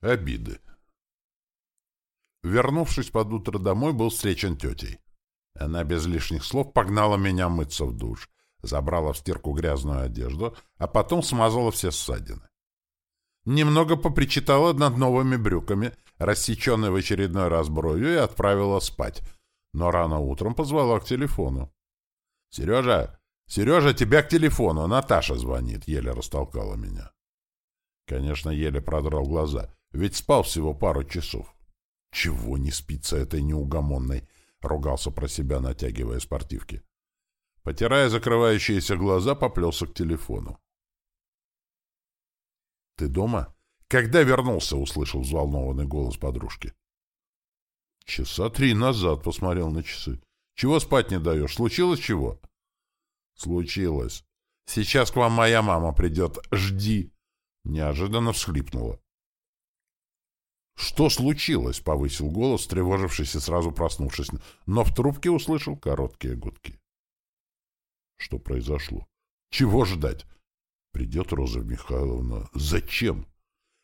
Обиды. Вернувшись под утро домой, был встречен тетей. Она без лишних слов погнала меня мыться в душ, забрала в стирку грязную одежду, а потом смазала все ссадины. Немного попричитала над новыми брюками, рассеченной в очередной раз бровью, и отправила спать, но рано утром позвала к телефону. — Сережа! Сережа, тебя к телефону! Наташа звонит! — еле растолкала меня. Конечно, еле продрал глаза, ведь спал всего пару часов. Чего не спится этой неугомонной? Ругался про себя, натягивая спортивки. Потирая закрывающиеся глаза, поплелся к телефону. «Ты дома?» «Когда вернулся?» — услышал взволнованный голос подружки. «Часа три назад», — посмотрел на часы. «Чего спать не даешь? Случилось чего?» «Случилось. Сейчас к вам моя мама придет. Жди!» Неожиданно всхлипнула. «Что случилось?» — повысил голос, тревожившись и сразу проснувшись, но в трубке услышал короткие гудки. Что произошло? Чего ждать? Придет Роза Михайловна. Зачем?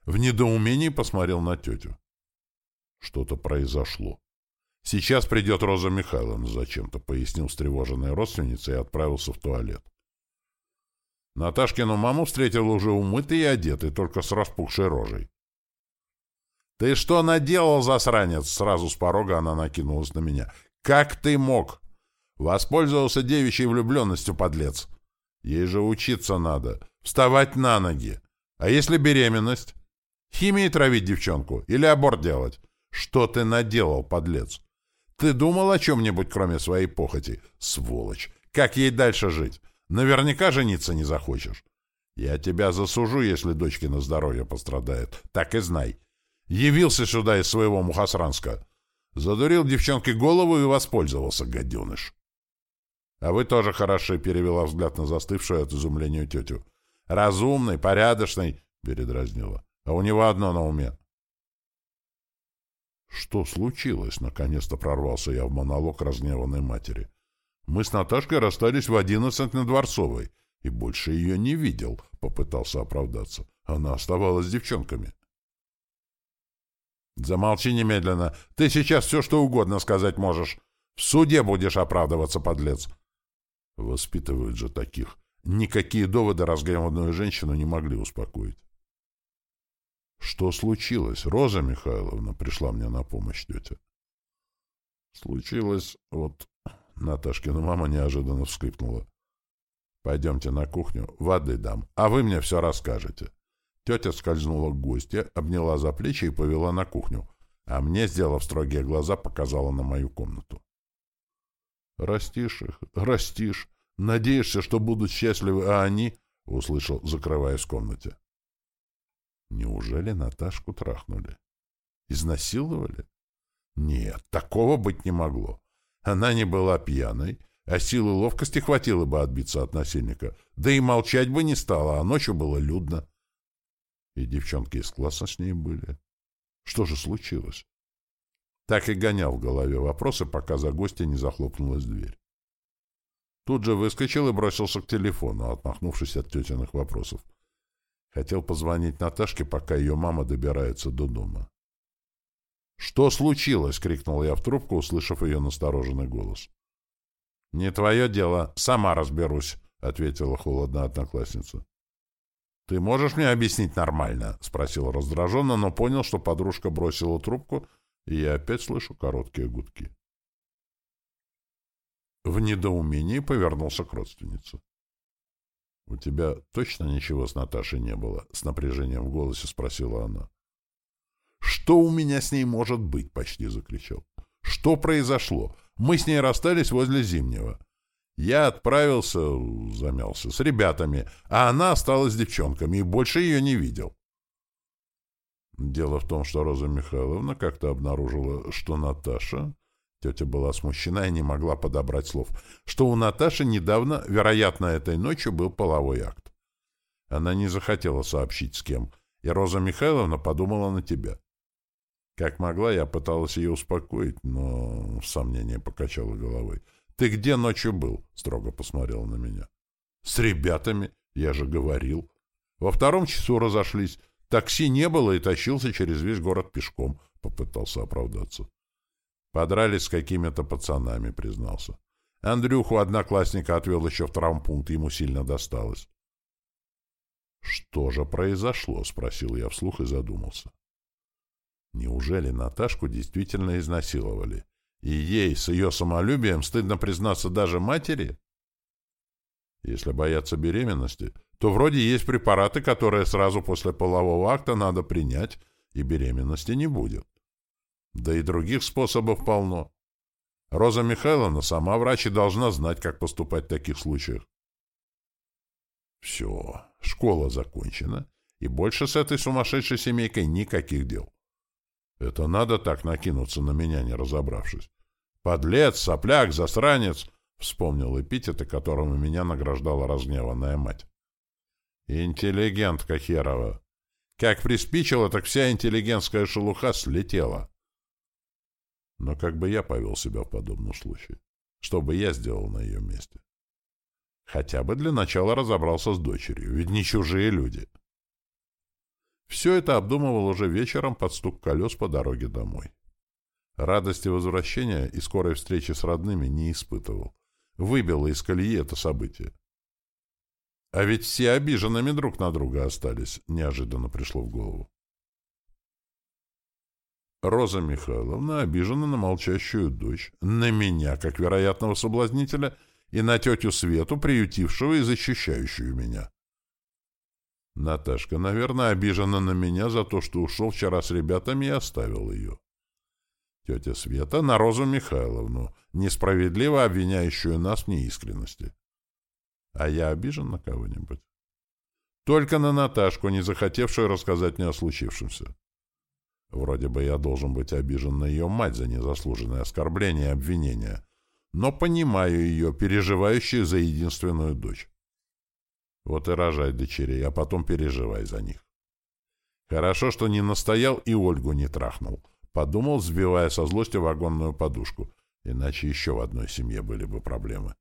В недоумении посмотрел на тетю. Что-то произошло. Сейчас придет Роза Михайловна, зачем-то пояснил встревоженная родственница и отправился в туалет. Наташкину маму встретил уже умытый и одетый, только с распухшей рожей. «Ты что наделал, засранец?» Сразу с порога она накинулась на меня. «Как ты мог?» «Воспользовался девичьей влюбленностью, подлец. Ей же учиться надо. Вставать на ноги. А если беременность? Химией травить девчонку? Или аборт делать? Что ты наделал, подлец? Ты думал о чем-нибудь, кроме своей похоти? Сволочь! Как ей дальше жить? Наверняка жениться не захочешь. Я тебя засужу, если дочки на здоровье пострадает. Так и знай. Явился сюда из своего Мухасранска. Задурил девчонке голову и воспользовался, гаденыш. — А вы тоже хороши, — перевела взгляд на застывшую от изумления тетю. — Разумный, порядочный, — передразнила. — А у него одно на уме. — Что случилось? — наконец-то прорвался я в монолог разгневанной матери. Мы с Наташкой расстались в одиннадцать на Дворцовой, и больше ее не видел, — попытался оправдаться. Она оставалась с девчонками. — Замолчи немедленно. Ты сейчас все, что угодно сказать можешь. В суде будешь оправдываться, подлец. Воспитывают же таких. Никакие доводы разгневанную женщину не могли успокоить. Что случилось? Роза Михайловна пришла мне на помощь, тетя. Случилось, вот... Наташкина мама неожиданно вскрикнула. Пойдемте на кухню, воды дам, а вы мне все расскажете. Тетя скользнула к гостье, обняла за плечи и повела на кухню, а мне, сделав строгие глаза, показала на мою комнату. «Растишь их, растишь. Надеешься, что будут счастливы, а они...» — услышал, закрываясь в комнате. «Неужели Наташку трахнули? Изнасиловали?» «Нет, такого быть не могло. Она не была пьяной, а силы ловкости хватило бы отбиться от насильника. Да и молчать бы не стала, а ночью было людно. И девчонки из класса с ней были. Что же случилось? Так и гонял в голове вопросы, пока за гостя не захлопнулась дверь. Тут же выскочил и бросился к телефону, отмахнувшись от тетиных вопросов. Хотел позвонить Наташке, пока ее мама добирается до дома. «Что случилось?» — крикнул я в трубку, услышав ее настороженный голос. «Не твое дело, сама разберусь», — ответила холодно одноклассница. «Ты можешь мне объяснить нормально?» — спросил раздраженно, но понял, что подружка бросила трубку, и я опять слышу короткие гудки. В недоумении повернулся к родственнице. «У тебя точно ничего с Наташей не было?» — с напряжением в голосе спросила она. «Что у меня с ней может быть?» — почти закричал. «Что произошло? Мы с ней расстались возле Зимнего. Я отправился, замялся, с ребятами, а она осталась с девчонками и больше ее не видел. Дело в том, что Роза Михайловна как-то обнаружила, что Наташа... Тетя была смущена и не могла подобрать слов. Что у Наташи недавно, вероятно, этой ночью был половой акт. Она не захотела сообщить с кем, и Роза Михайловна подумала на тебя. Как могла, я пыталась ее успокоить, но сомнение покачала головой. «Ты где ночью был?» — строго посмотрел на меня. «С ребятами, я же говорил. Во втором часу разошлись. Такси не было и тащился через весь город пешком, попытался оправдаться. Подрались с какими-то пацанами, признался. Андрюху одноклассника отвел еще в травмпункт, ему сильно досталось. «Что же произошло?» — спросил я вслух и задумался. Неужели Наташку действительно изнасиловали? И ей с ее самолюбием стыдно признаться даже матери? Если бояться беременности, то вроде есть препараты, которые сразу после полового акта надо принять, и беременности не будет. Да и других способов полно. Роза Михайловна сама врач и должна знать, как поступать в таких случаях. Все, школа закончена, и больше с этой сумасшедшей семейкой никаких дел. Это надо так накинуться на меня, не разобравшись. Подлец, сопляк, засранец, вспомнил эпитеты, которыми меня награждала разгневанная мать. Интеллигентка херова. Как приспичило, так вся интеллигентская шелуха слетела. Но как бы я повел себя в подобном случае? Что бы я сделал на ее месте? Хотя бы для начала разобрался с дочерью, ведь не чужие люди. Все это обдумывал уже вечером под стук колес по дороге домой. Радости возвращения и скорой встречи с родными не испытывал. Выбило из колеи это событие. А ведь все обиженными друг на друга остались, неожиданно пришло в голову. Роза Михайловна обижена на молчащую дочь, на меня, как вероятного соблазнителя, и на тетю Свету, приютившего и защищающую меня. Наташка, наверное, обижена на меня за то, что ушел вчера с ребятами и оставил ее. Тетя Света на Розу Михайловну, несправедливо обвиняющую нас в неискренности. А я обижен на кого-нибудь? Только на Наташку, не захотевшую рассказать мне о случившемся. Вроде бы я должен быть обижен на ее мать за незаслуженное оскорбление и обвинение, но понимаю ее, переживающую за единственную дочь. Вот и рожай дочерей, а потом переживай за них. Хорошо, что не настоял и Ольгу не трахнул. Подумал, сбивая со злостью вагонную подушку. Иначе еще в одной семье были бы проблемы.